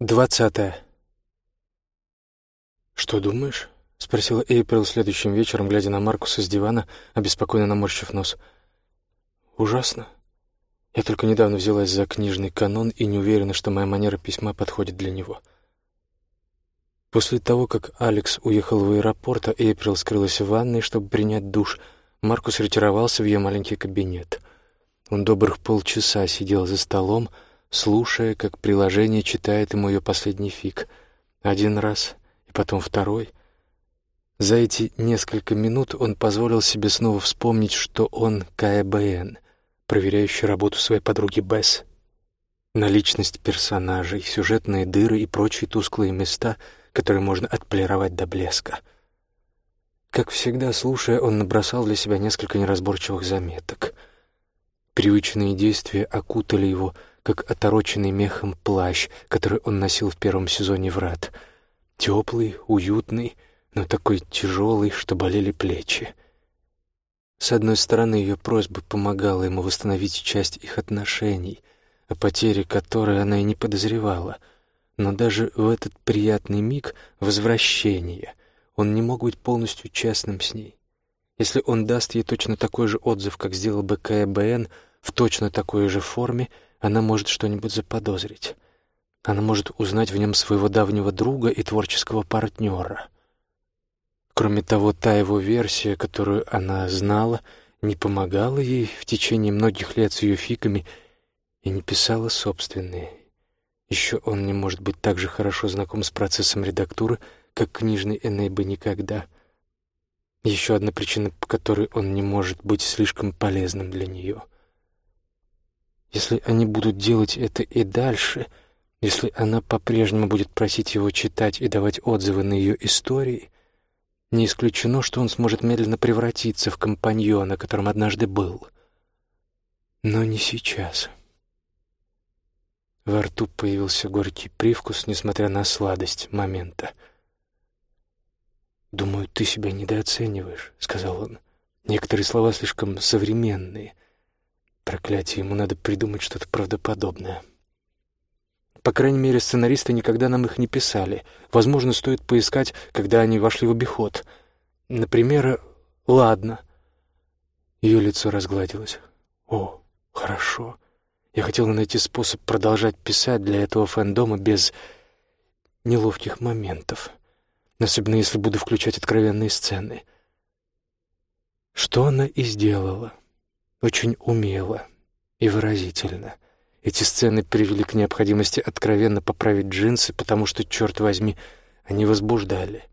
Двадцатое. «Что думаешь?» — спросила Эйприл следующим вечером, глядя на Маркуса с дивана, обеспокоенно наморщив нос. «Ужасно. Я только недавно взялась за книжный канон и не уверена, что моя манера письма подходит для него». После того, как Алекс уехал в аэропорт, а Эйприл скрылась в ванной, чтобы принять душ, Маркус ретировался в ее маленький кабинет. Он добрых полчаса сидел за столом, слушая, как приложение читает ему ее последний фиг. Один раз и потом второй. За эти несколько минут он позволил себе снова вспомнить, что он КБН, проверяющий работу своей подруги Бесс. Наличность персонажей, сюжетные дыры и прочие тусклые места, которые можно отполировать до блеска. Как всегда, слушая, он набросал для себя несколько неразборчивых заметок. Привычные действия окутали его — как отороченный мехом плащ, который он носил в первом сезоне «Врат». Теплый, уютный, но такой тяжелый, что болели плечи. С одной стороны, ее просьба помогала ему восстановить часть их отношений, о потере которой она и не подозревала. Но даже в этот приятный миг возвращения он не мог быть полностью честным с ней. Если он даст ей точно такой же отзыв, как сделал бы КБН, в точно такой же форме — она может что-нибудь заподозрить. Она может узнать в нем своего давнего друга и творческого партнера. Кроме того, та его версия, которую она знала, не помогала ей в течение многих лет с ее фиками и не писала собственные. Еще он не может быть так же хорошо знаком с процессом редактуры, как книжный Эней бы никогда. Еще одна причина, по которой он не может быть слишком полезным для нее — если они будут делать это и дальше, если она по-прежнему будет просить его читать и давать отзывы на ее истории, не исключено, что он сможет медленно превратиться в компаньона, которым однажды был. Но не сейчас. Во рту появился горький привкус, несмотря на сладость момента. «Думаю, ты себя недооцениваешь», — сказал он. «Некоторые слова слишком современные, Проклятие, ему надо придумать что-то правдоподобное. По крайней мере, сценаристы никогда нам их не писали. Возможно, стоит поискать, когда они вошли в обиход. Например, «Ладно». Ее лицо разгладилось. «О, хорошо. Я хотела найти способ продолжать писать для этого фэндома без неловких моментов, особенно если буду включать откровенные сцены». Что она и сделала очень умело и выразительно. Эти сцены привели к необходимости откровенно поправить джинсы, потому что, черт возьми, они возбуждали.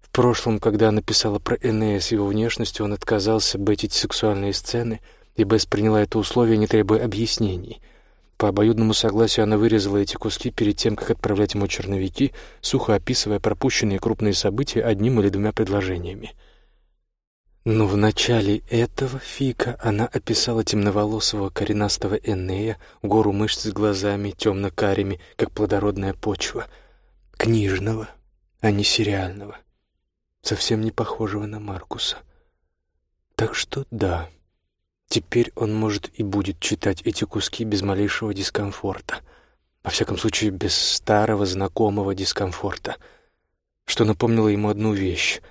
В прошлом, когда она писала про Энея с его внешностью, он отказался бетить сексуальные сцены, и Бесс приняла это условие, не требуя объяснений. По обоюдному согласию она вырезала эти куски перед тем, как отправлять ему черновики, сухо описывая пропущенные крупные события одним или двумя предложениями — но в начале этого фика она описала темноволосого коренастого Энея, гору мышц с глазами темно-карими, как плодородная почва, книжного, а не сериального, совсем не похожего на Маркуса. Так что да, теперь он может и будет читать эти куски без малейшего дискомфорта, во всяком случае без старого знакомого дискомфорта, что напомнило ему одну вещь —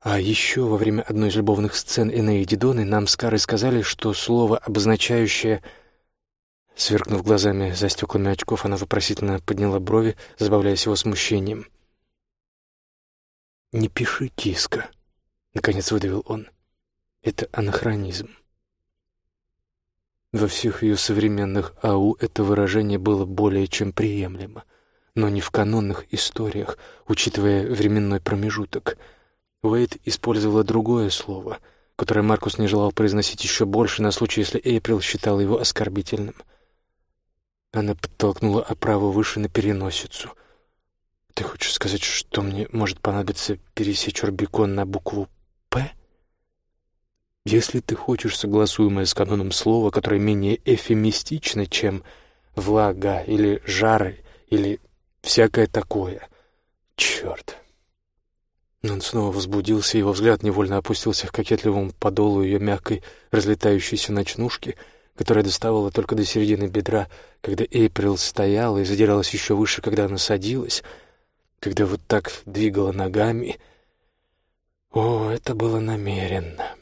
а еще во время одной из любовных сцен Энеи Дидоны нам с Карой сказали, что слово, обозначающее... Сверкнув глазами за стеклами очков, она вопросительно подняла брови, забавляясь его смущением. «Не пиши, киска», — наконец выдавил он. «Это анахронизм». Во всех ее современных АУ это выражение было более чем приемлемо, но не в канонных историях, учитывая временной промежуток — Уэйд использовала другое слово, которое Маркус не желал произносить еще больше на случай, если Эйприл считал его оскорбительным. Она подтолкнула оправу выше на переносицу. «Ты хочешь сказать, что мне может понадобиться пересечь Орбикон на букву «П»?» Если ты хочешь согласуемое с каноном слово, которое менее эфемистично, чем «влага» или «жары» или всякое такое. Черт! Он снова возбудился, его взгляд невольно опустился к кокетливому подолу ее мягкой, разлетающейся ночнушки, которая доставала только до середины бедра, когда Эйприл стояла и задиралась еще выше, когда она садилась, когда вот так двигала ногами. О, это было намеренно.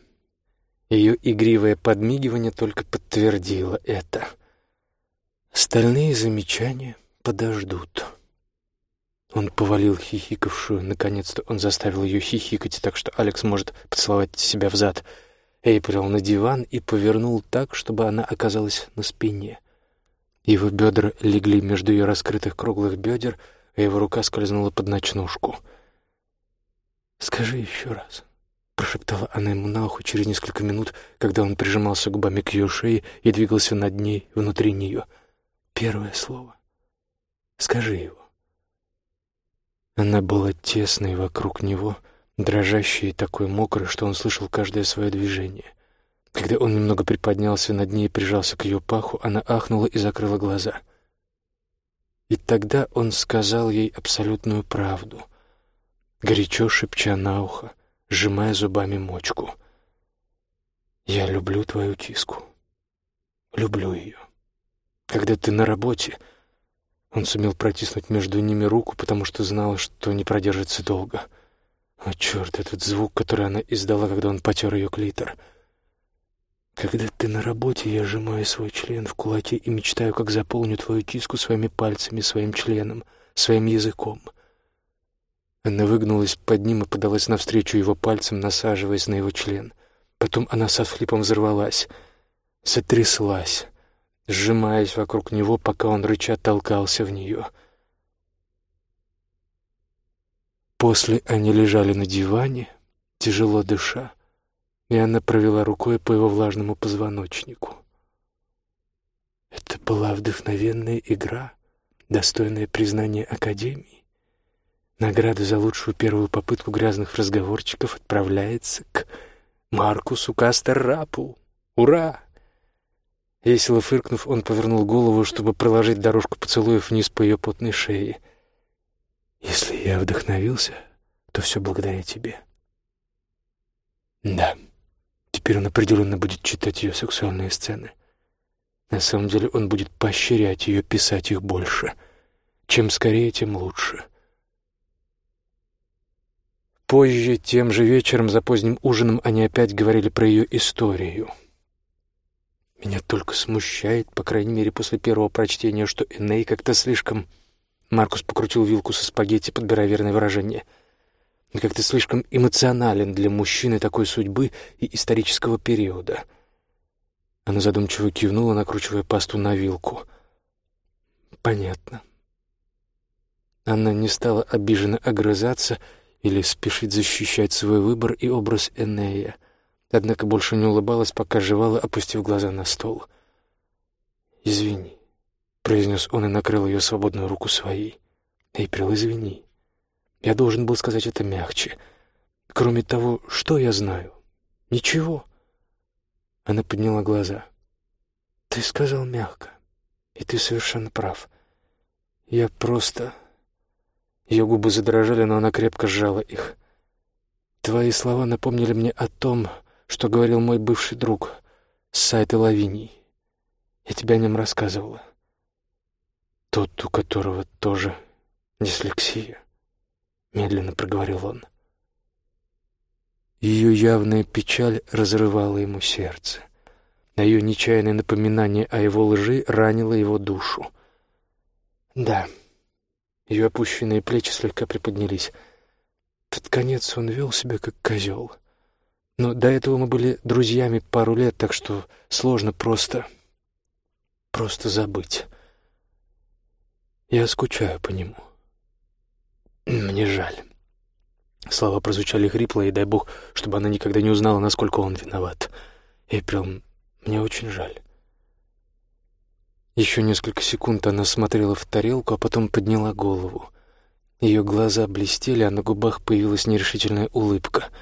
Ее игривое подмигивание только подтвердило это. Остальные замечания подождут. Он повалил хихикавшую. Наконец-то он заставил ее хихикать, так что Алекс может поцеловать себя взад. Эйприл на диван и повернул так, чтобы она оказалась на спине. Его бедра легли между ее раскрытых круглых бедер, а его рука скользнула под ночнушку. «Скажи еще раз», — прошептала она ему на ухо через несколько минут, когда он прижимался губами к ее шее и двигался над ней, внутри нее. «Первое слово. Скажи его». Она была тесной вокруг него, дрожащей и такой мокрой, что он слышал каждое свое движение. Когда он немного приподнялся над ней и прижался к ее паху, она ахнула и закрыла глаза. И тогда он сказал ей абсолютную правду, горячо шепча на ухо, сжимая зубами мочку. «Я люблю твою киску. Люблю ее. Когда ты на работе, он сумел протиснуть между ними руку, потому что знал, что не продержится долго. О, черт, этот звук, который она издала, когда он потер ее клитор. Когда ты на работе, я сжимаю свой член в кулаке и мечтаю, как заполню твою киску своими пальцами, своим членом, своим языком. Она выгнулась под ним и подалась навстречу его пальцем, насаживаясь на его член. Потом она со всхлипом взорвалась, затряслась сжимаясь вокруг него, пока он рыча толкался в нее. После они лежали на диване, тяжело дыша, и она провела рукой по его влажному позвоночнику. Это была вдохновенная игра, достойная признания Академии. Награда за лучшую первую попытку грязных разговорчиков отправляется к Маркусу Кастер-Рапу. Ура! Весело фыркнув, он повернул голову, чтобы проложить дорожку поцелуев вниз по ее потной шее. «Если я вдохновился, то все благодаря тебе». «Да, теперь он определенно будет читать ее сексуальные сцены. На самом деле он будет поощрять ее писать их больше. Чем скорее, тем лучше». Позже, тем же вечером, за поздним ужином, они опять говорили про ее историю — меня только смущает, по крайней мере, после первого прочтения, что Эней как-то слишком... Маркус покрутил вилку со спагетти, подбирая верное выражение. Как-то слишком эмоционален для мужчины такой судьбы и исторического периода. Она задумчиво кивнула, накручивая пасту на вилку. Понятно. Она не стала обиженно огрызаться или спешить защищать свой выбор и образ Энея — однако больше не улыбалась, пока жевала, опустив глаза на стол. «Извини», — произнес он и накрыл ее свободную руку своей. «Эйприл, извини. Я должен был сказать это мягче. Кроме того, что я знаю? Ничего». Она подняла глаза. «Ты сказал мягко, и ты совершенно прав. Я просто...» Ее губы задрожали, но она крепко сжала их. «Твои слова напомнили мне о том, что говорил мой бывший друг с сайта Лавиний. Я тебе о нем рассказывала. Тот, у которого тоже дислексия, медленно проговорил он. Ее явная печаль разрывала ему сердце, а ее нечаянное напоминание о его лжи ранило его душу. Да, ее опущенные плечи слегка приподнялись. Под конец он вел себя как козел — но до этого мы были друзьями пару лет, так что сложно просто... просто забыть. Я скучаю по нему. Мне жаль. Слова прозвучали хрипло, и дай бог, чтобы она никогда не узнала, насколько он виноват. Эйприл, мне очень жаль. Еще несколько секунд она смотрела в тарелку, а потом подняла голову. Ее глаза блестели, а на губах появилась нерешительная улыбка —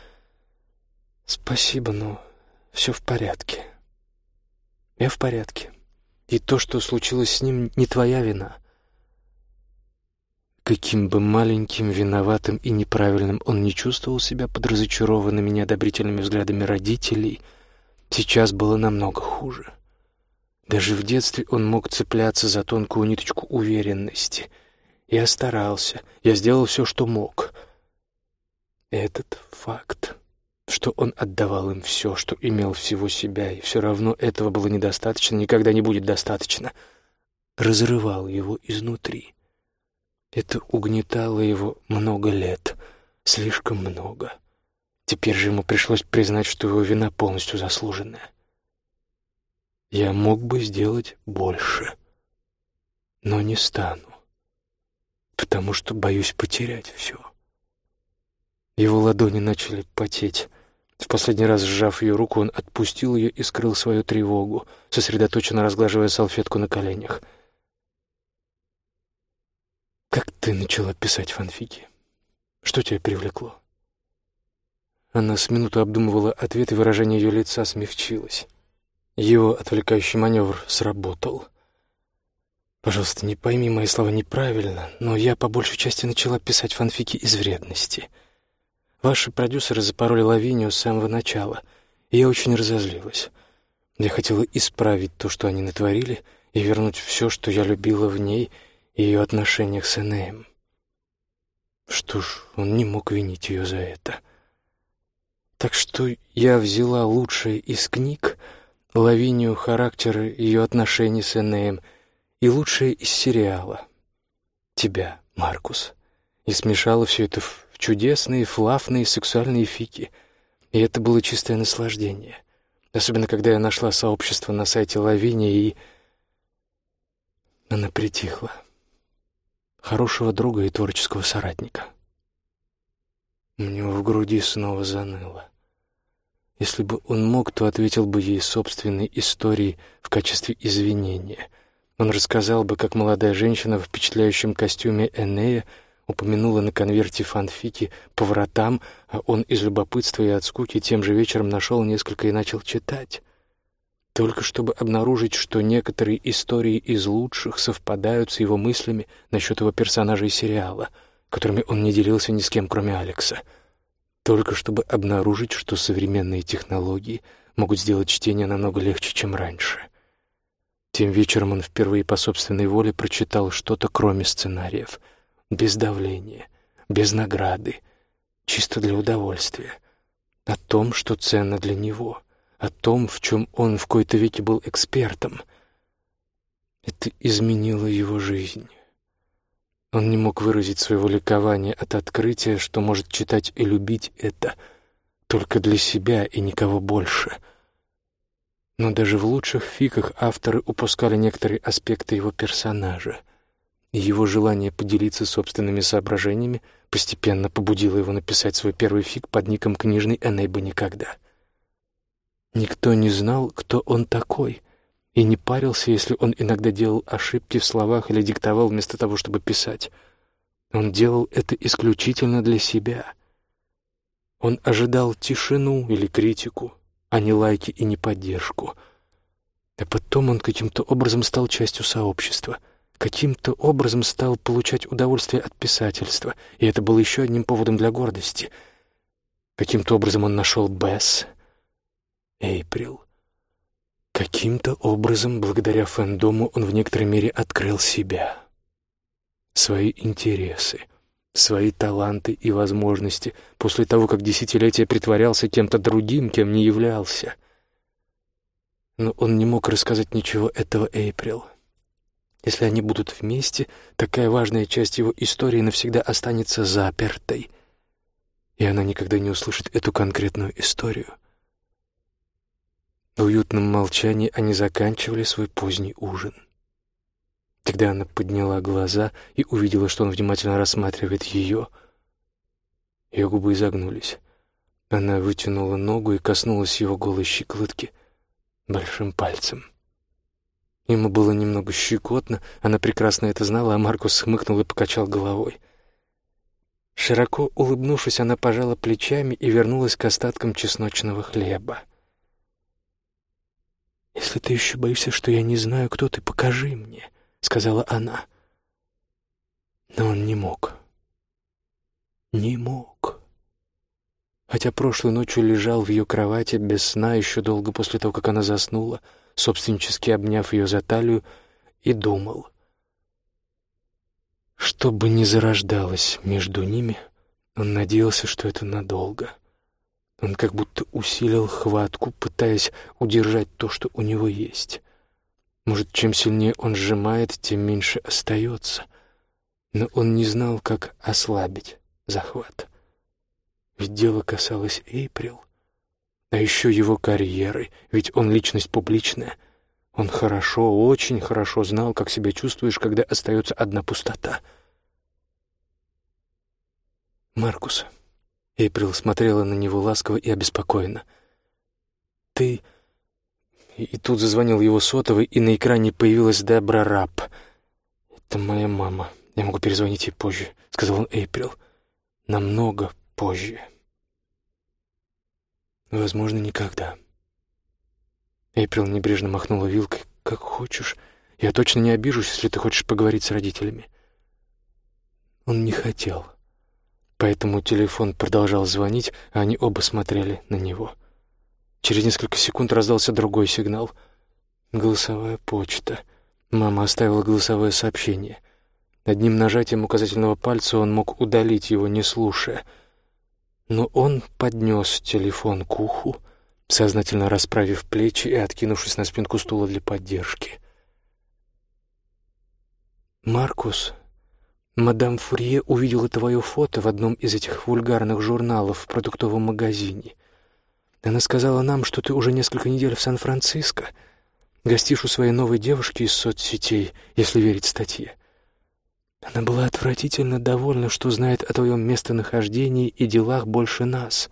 «Спасибо, но все в порядке. Я в порядке. И то, что случилось с ним, не твоя вина». Каким бы маленьким, виноватым и неправильным он не чувствовал себя под разочарованными неодобрительными взглядами родителей, сейчас было намного хуже. Даже в детстве он мог цепляться за тонкую ниточку уверенности. Я старался, я сделал все, что мог. Этот факт, что он отдавал им все, что имел всего себя, и все равно этого было недостаточно, никогда не будет достаточно, разрывал его изнутри. Это угнетало его много лет, слишком много. Теперь же ему пришлось признать, что его вина полностью заслуженная. Я мог бы сделать больше, но не стану, потому что боюсь потерять все. Его ладони начали потеть. В последний раз, сжав ее руку, он отпустил ее и скрыл свою тревогу, сосредоточенно разглаживая салфетку на коленях. «Как ты начала писать фанфики? Что тебя привлекло?» Она с минуту обдумывала ответ, и выражение ее лица смягчилось. Его отвлекающий маневр сработал. Пожалуйста, не пойми мои слова неправильно, но я по большей части начала писать фанфики из вредности. Ваши продюсеры запороли Лавинию с самого начала, и я очень разозлилась. Я хотела исправить то, что они натворили, и вернуть все, что я любила в ней и ее отношениях с Энеем. Что ж, он не мог винить ее за это. Так что я взяла лучшее из книг — Лавинию характера ее отношений с Энеем и лучшее из сериала. Тебя, Маркус. И смешала все это в чудесные, флафные сексуальные фики. И это было чистое наслаждение. Особенно, когда я нашла сообщество на сайте Лавиния и... Она притихла. Хорошего друга и творческого соратника. У него в груди снова заныло. Если бы он мог, то ответил бы ей собственной историей в качестве извинения. Он рассказал бы, как молодая женщина в впечатляющем костюме Энея упомянула на конверте фанфики по вратам, а он из любопытства и от скуки тем же вечером нашел несколько и начал читать. Только чтобы обнаружить, что некоторые истории из лучших совпадают с его мыслями насчет его персонажей сериала, которыми он не делился ни с кем, кроме Алекса — только чтобы обнаружить, что современные технологии могут сделать чтение намного легче, чем раньше. Тем вечером он впервые по собственной воле прочитал что-то, кроме сценариев, без давления, без награды, чисто для удовольствия, о том, что ценно для него, о том, в чем он в кои-то веке был экспертом. Это изменило его жизнь. Он не мог выразить своего ликования от открытия, что может читать и любить это только для себя и никого больше. Но даже в лучших фиках авторы упускали некоторые аспекты его персонажа, его желание поделиться собственными соображениями постепенно побудило его написать свой первый фик под ником книжный Эней бы никогда. Никто не знал, кто он такой, и не парился, если он иногда делал ошибки в словах или диктовал вместо того, чтобы писать. Он делал это исключительно для себя. Он ожидал тишину или критику, а не лайки и не поддержку. А потом он каким-то образом стал частью сообщества, каким-то образом стал получать удовольствие от писательства, и это было еще одним поводом для гордости. Каким-то образом он нашел Бесс, Эйприл, Каким-то образом, благодаря фэндому, он в некоторой мере открыл себя, свои интересы, свои таланты и возможности после того, как десятилетия притворялся кем-то другим, кем не являлся. Но он не мог рассказать ничего этого Эйприл. Если они будут вместе, такая важная часть его истории навсегда останется запертой, и она никогда не услышит эту конкретную историю — в уютном молчании они заканчивали свой поздний ужин. Тогда она подняла глаза и увидела, что он внимательно рассматривает ее. Ее губы изогнулись. Она вытянула ногу и коснулась его голой щиколотки большим пальцем. Ему было немного щекотно, она прекрасно это знала, а Маркус хмыкнул и покачал головой. Широко улыбнувшись, она пожала плечами и вернулась к остаткам чесночного хлеба. «Если ты еще боишься, что я не знаю, кто ты, покажи мне», — сказала она. Но он не мог. Не мог. Хотя прошлой ночью лежал в ее кровати без сна еще долго после того, как она заснула, собственнически обняв ее за талию, и думал. Что бы ни зарождалось между ними, он надеялся, что это надолго. Он как будто усилил хватку, пытаясь удержать то, что у него есть. Может, чем сильнее он сжимает, тем меньше остается. Но он не знал, как ослабить захват. Ведь дело касалось Эйприл. А еще его карьеры, ведь он личность публичная. Он хорошо, очень хорошо знал, как себя чувствуешь, когда остается одна пустота. «Маркус», — Эйприл смотрела на него ласково и обеспокоенно, — «ты...» И тут зазвонил его сотовый, и на экране появилась Дебра Рапп. «Это моя мама. Я могу перезвонить ей позже», — сказал он Эйприл. «Намного позже». Возможно, никогда. Эйприл небрежно махнула вилкой. «Как хочешь. Я точно не обижусь, если ты хочешь поговорить с родителями». Он не хотел. Поэтому телефон продолжал звонить, а они оба смотрели на него. Через несколько секунд раздался другой сигнал. Голосовая почта. Мама оставила голосовое сообщение. Одним нажатием указательного пальца он мог удалить его, не слушая — но он поднес телефон к уху, сознательно расправив плечи и откинувшись на спинку стула для поддержки. «Маркус, мадам Фурье увидела твое фото в одном из этих вульгарных журналов в продуктовом магазине. Она сказала нам, что ты уже несколько недель в Сан-Франциско, гостишь у своей новой девушки из соцсетей, если верить статье. Она была отвратительно довольна, что знает о твоем местонахождении и делах больше нас.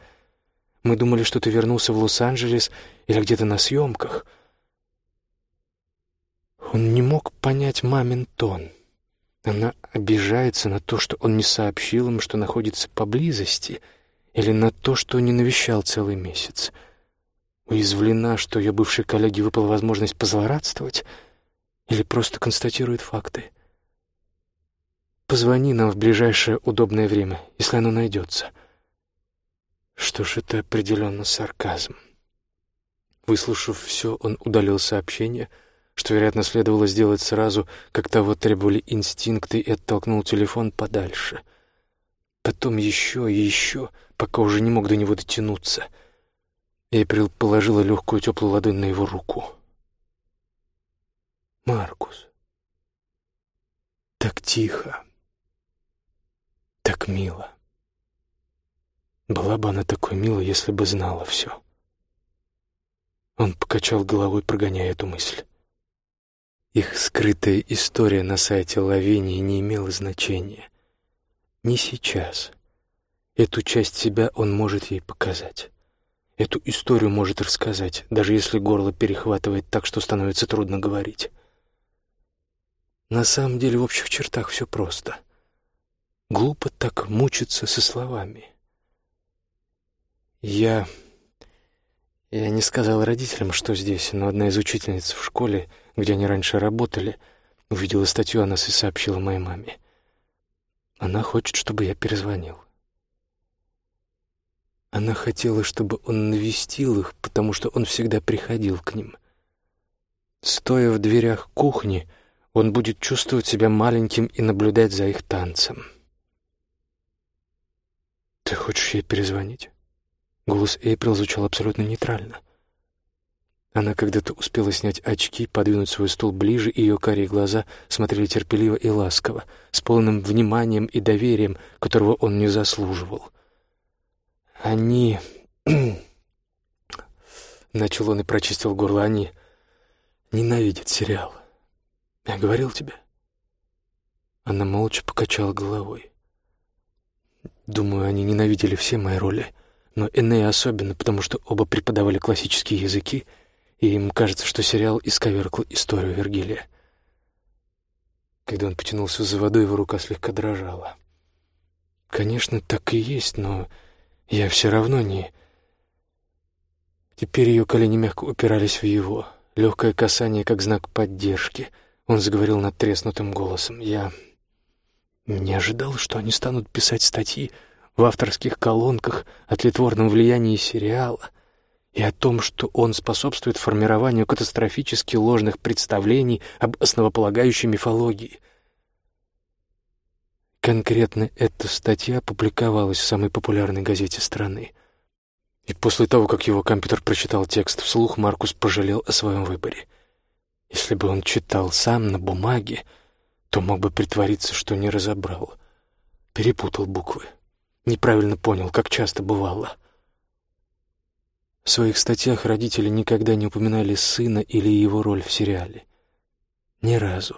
Мы думали, что ты вернулся в Лос-Анджелес или где-то на съемках. Он не мог понять мамин тон. Она обижается на то, что он не сообщил им, что находится поблизости, или на то, что не навещал целый месяц. Уязвлена, что ее бывшей коллеге выпала возможность позлорадствовать, или просто констатирует факты. Позвони нам в ближайшее удобное время, если оно найдется. Что ж, это определенно сарказм. Выслушав все, он удалил сообщение, что, вероятно, следовало сделать сразу, как того требовали инстинкты, и оттолкнул телефон подальше. Потом еще и еще, пока уже не мог до него дотянуться. Эйприл положила легкую теплую ладонь на его руку. «Маркус, так тихо» так мило. Была бы она такой милой, если бы знала все. Он покачал головой, прогоняя эту мысль. Их скрытая история на сайте Лавинии не имела значения. Не сейчас. Эту часть себя он может ей показать. Эту историю может рассказать, даже если горло перехватывает так, что становится трудно говорить. На самом деле в общих чертах все просто. Глупо так мучиться со словами. Я... Я не сказал родителям, что здесь, но одна из учительниц в школе, где они раньше работали, увидела статью о нас и сообщила моей маме. Она хочет, чтобы я перезвонил. Она хотела, чтобы он навестил их, потому что он всегда приходил к ним. Стоя в дверях кухни, он будет чувствовать себя маленьким и наблюдать за их танцем. «Ты хочешь ей перезвонить?» Голос Эйприл звучал абсолютно нейтрально. Она когда-то успела снять очки, подвинуть свой стул ближе, и ее карие глаза смотрели терпеливо и ласково, с полным вниманием и доверием, которого он не заслуживал. «Они...» Начал он и прочистил горло. «Они ненавидят сериал. Я говорил тебе?» Она молча покачала головой. Думаю, они ненавидели все мои роли, но Энея особенно, потому что оба преподавали классические языки, и им кажется, что сериал исковеркал историю Вергилия. Когда он потянулся за водой, его рука слегка дрожала. Конечно, так и есть, но я все равно не... Теперь ее колени мягко упирались в его. Легкое касание, как знак поддержки. Он заговорил надтреснутым голосом. «Я не ожидал, что они станут писать статьи в авторских колонках о тлетворном влиянии сериала и о том, что он способствует формированию катастрофически ложных представлений об основополагающей мифологии. Конкретно эта статья публиковалась в самой популярной газете страны. И после того, как его компьютер прочитал текст вслух, Маркус пожалел о своем выборе. Если бы он читал сам на бумаге, то мог бы притвориться, что не разобрал. Перепутал буквы. Неправильно понял, как часто бывало. В своих статьях родители никогда не упоминали сына или его роль в сериале. Ни разу.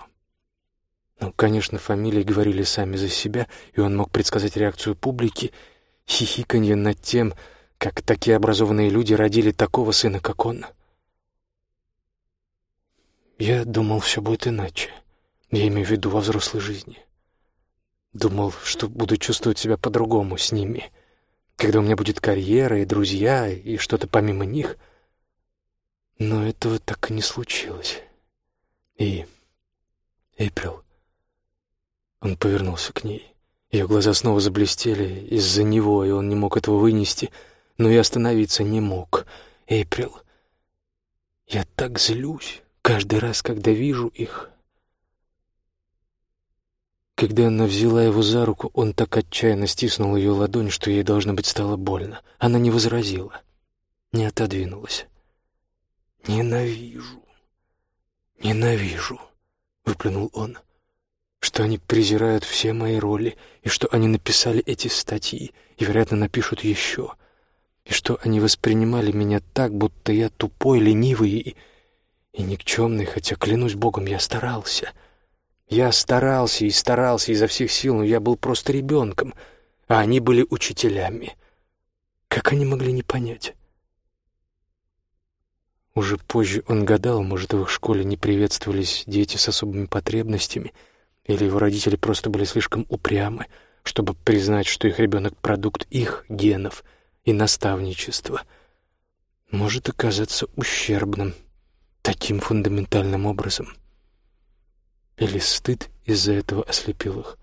Ну, конечно, фамилии говорили сами за себя, и он мог предсказать реакцию публики, хихиканье над тем, как такие образованные люди родили такого сына, как он. Я думал, все будет иначе. Я имею в виду во взрослой жизни. Думал, что буду чувствовать себя по-другому с ними — когда у меня будет карьера и друзья, и что-то помимо них. Но этого так и не случилось. И... Эйприл... Он повернулся к ней. Ее глаза снова заблестели из-за него, и он не мог этого вынести, но и остановиться не мог. Эйприл... Я так злюсь каждый раз, когда вижу их. Когда она взяла его за руку, он так отчаянно стиснул ее ладонь, что ей, должно быть, стало больно. Она не возразила, не отодвинулась. «Ненавижу, ненавижу», — выплюнул он, «что они презирают все мои роли, и что они написали эти статьи, и, вероятно, напишут еще, и что они воспринимали меня так, будто я тупой, ленивый и, и никчемный, хотя, клянусь Богом, я старался». Я старался и старался изо всех сил, но я был просто ребенком, а они были учителями. Как они могли не понять? Уже позже он гадал, может, в их школе не приветствовались дети с особыми потребностями, или его родители просто были слишком упрямы, чтобы признать, что их ребенок — продукт их генов и наставничества. Может оказаться ущербным таким фундаментальным образом — или стыд из-за этого ослепил их.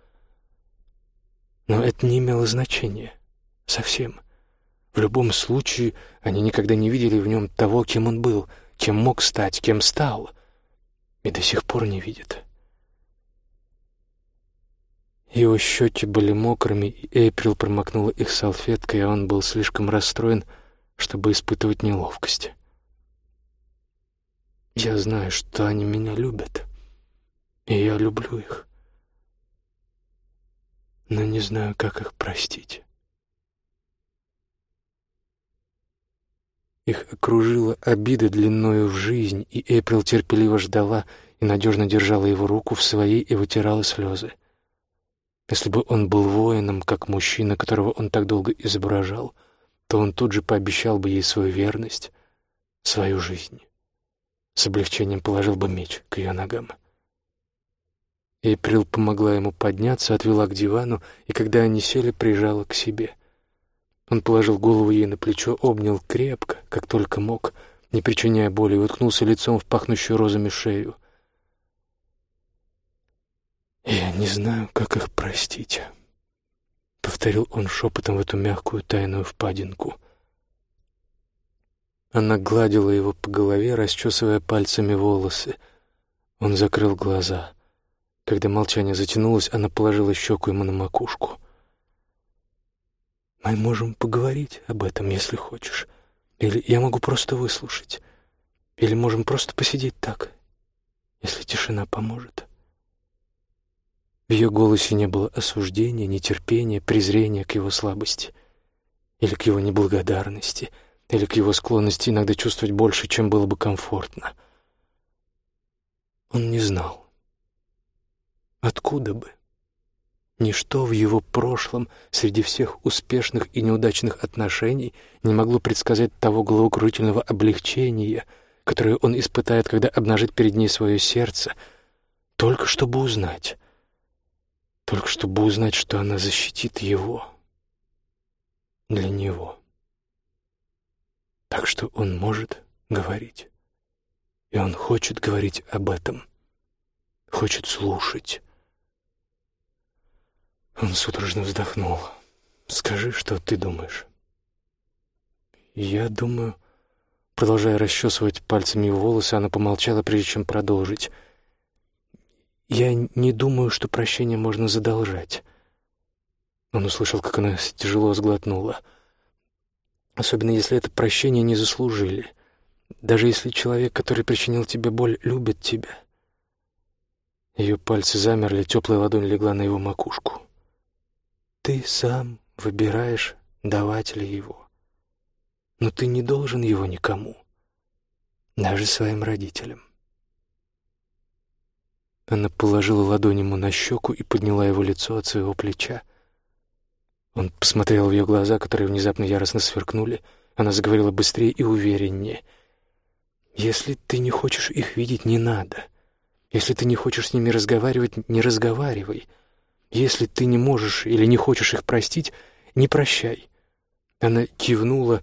Но это не имело значения. Совсем. В любом случае, они никогда не видели в нем того, кем он был, кем мог стать, кем стал. И до сих пор не видят. Его щеки были мокрыми, и Эйприл промокнула их салфеткой, а он был слишком расстроен, чтобы испытывать неловкость. «Я знаю, что они меня любят», и я люблю их, но не знаю, как их простить. Их окружила обида длиною в жизнь, и Эйприл терпеливо ждала и надежно держала его руку в своей и вытирала слезы. Если бы он был воином, как мужчина, которого он так долго изображал, то он тут же пообещал бы ей свою верность, свою жизнь. С облегчением положил бы меч к ее ногам. Эйприл помогла ему подняться, отвела к дивану, и когда они сели, прижала к себе. Он положил голову ей на плечо, обнял крепко, как только мог, не причиняя боли, и уткнулся лицом в пахнущую розами шею. «Я не знаю, как их простить», — повторил он шепотом в эту мягкую тайную впадинку. Она гладила его по голове, расчесывая пальцами волосы. Он закрыл глаза — когда молчание затянулось, она положила щеку ему на макушку. «Мы можем поговорить об этом, если хочешь. Или я могу просто выслушать. Или можем просто посидеть так, если тишина поможет». В ее голосе не было осуждения, нетерпения, презрения к его слабости или к его неблагодарности, или к его склонности иногда чувствовать больше, чем было бы комфортно. Он не знал. Откуда бы? Ничто в его прошлом, среди всех успешных и неудачных отношений, не могло предсказать того головокружительного облегчения, которое он испытает, когда обнажит перед ней свое сердце, только чтобы узнать, только чтобы узнать, что она защитит его для него. Так что он может говорить, и он хочет говорить об этом, хочет слушать. Он судорожно вздохнул. «Скажи, что ты думаешь?» «Я думаю, Продолжая расчесывать пальцами волосы, она помолчала, прежде чем продолжить. «Я не думаю, что прощение можно задолжать». Он услышал, как она тяжело сглотнула. «Особенно, если это прощение не заслужили. Даже если человек, который причинил тебе боль, любит тебя». Ее пальцы замерли, теплая ладонь легла на его макушку. «Ты сам выбираешь, давать ли его. Но ты не должен его никому, даже своим родителям». Она положила ладонь ему на щеку и подняла его лицо от своего плеча. Он посмотрел в ее глаза, которые внезапно яростно сверкнули. Она заговорила быстрее и увереннее. «Если ты не хочешь их видеть, не надо. Если ты не хочешь с ними разговаривать, не разговаривай. Если ты не можешь или не хочешь их простить, не прощай». Она кивнула,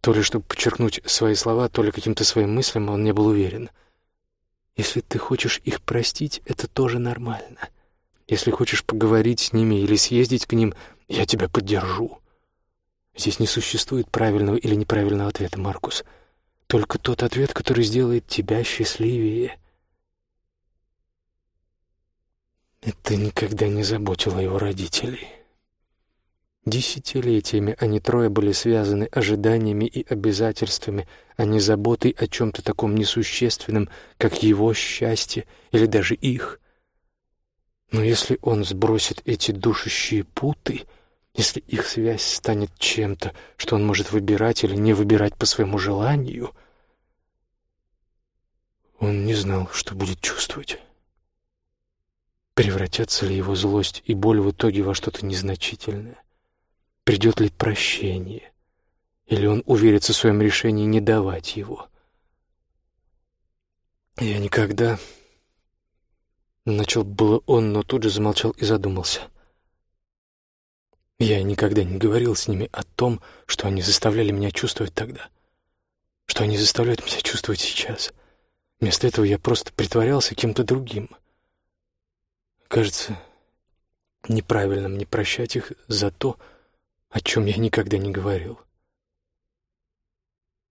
то ли чтобы подчеркнуть свои слова, то ли каким-то своим мыслям, он не был уверен — если ты хочешь их простить, это тоже нормально. Если хочешь поговорить с ними или съездить к ним, я тебя поддержу. Здесь не существует правильного или неправильного ответа, Маркус. Только тот ответ, который сделает тебя счастливее. Это никогда не заботило его родителей. Десятилетиями они трое были связаны ожиданиями и обязательствами, а не заботой о чем-то таком несущественном, как его счастье или даже их. Но если он сбросит эти душащие путы, если их связь станет чем-то, что он может выбирать или не выбирать по своему желанию, он не знал, что будет чувствовать. Превратятся ли его злость и боль в итоге во что-то незначительное? Придет ли прощение? Или он уверится в своем решении не давать его? Я никогда... Начал было он, но тут же замолчал и задумался. Я никогда не говорил с ними о том, что они заставляли меня чувствовать тогда, что они заставляют меня чувствовать сейчас. Вместо этого я просто притворялся кем-то другим. Кажется, неправильно мне прощать их за то, о чем я никогда не говорил.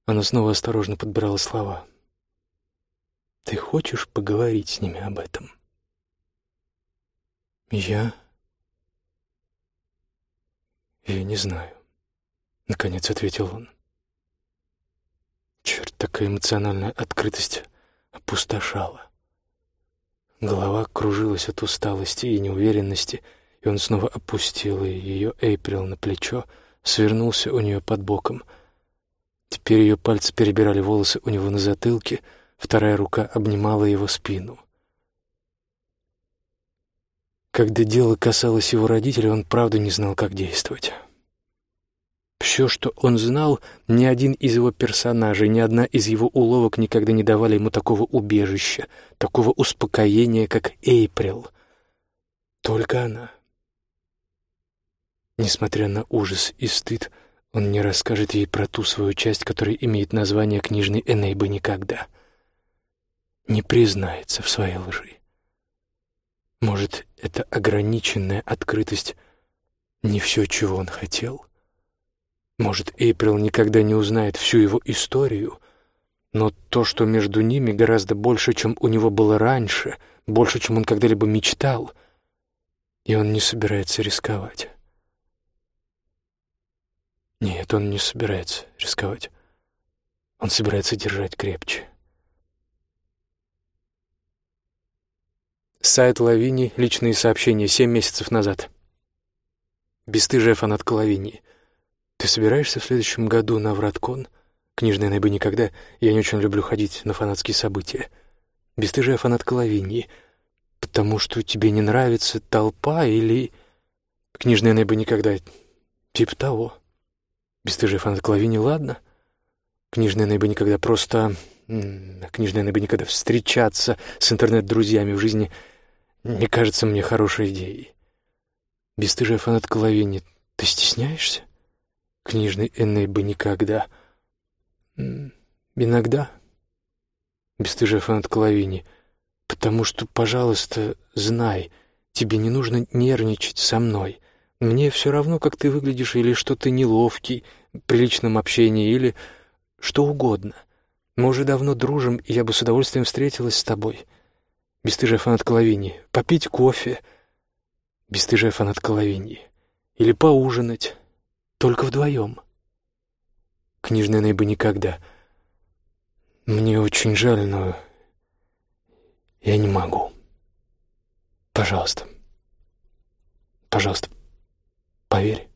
Она снова осторожно подбирала слова. «Ты хочешь поговорить с ними об этом?» «Я...» «Я не знаю», — наконец ответил он. Черт, такая эмоциональная открытость опустошала. Голова кружилась от усталости и неуверенности, — и он снова опустил ее Эйприл на плечо, свернулся у нее под боком. Теперь ее пальцы перебирали волосы у него на затылке, вторая рука обнимала его спину. Когда дело касалось его родителей, он правда не знал, как действовать. Все, что он знал, ни один из его персонажей, ни одна из его уловок никогда не давали ему такого убежища, такого успокоения, как Эйприл. Только она. Несмотря на ужас и стыд, он не расскажет ей про ту свою часть, которая имеет название книжной Энейбы никогда. Не признается в своей лжи. Может, это ограниченная открытость не все, чего он хотел? Может, Эйприл никогда не узнает всю его историю, но то, что между ними гораздо больше, чем у него было раньше, больше, чем он когда-либо мечтал, и он не собирается рисковать. Нет, он не собирается рисковать. Он собирается держать крепче. Сайт Лавини, личные сообщения, семь месяцев назад. Бестыжая фанатка Лавини. Ты собираешься в следующем году на Враткон? Книжная найбы никогда. Я не очень люблю ходить на фанатские события. Бестыжая фанатка Лавини. Потому что тебе не нравится толпа или... Книжная найбы никогда. Типа того. Бестыжий фанат Клавини, ладно. Книжная бы никогда просто... Книжная бы никогда встречаться с интернет-друзьями в жизни не кажется мне хорошей идеей. Бестыжая фанат Клавини, ты стесняешься? Книжный Энной бы никогда. Иногда. Бестыжая фанат Клавини, потому что, пожалуйста, знай, тебе не нужно нервничать со мной. Мне все равно, как ты выглядишь, или что ты неловкий при личном общении, или что угодно. Мы уже давно дружим, и я бы с удовольствием встретилась с тобой. Бестыжая фанатка Лавинии. Попить кофе. Бестыжая фанатка Лавинии. Или поужинать. Только вдвоем. Книжная Нейба никогда. Мне очень жаль, но я не могу. Пожалуйста. Пожалуйста, поверь.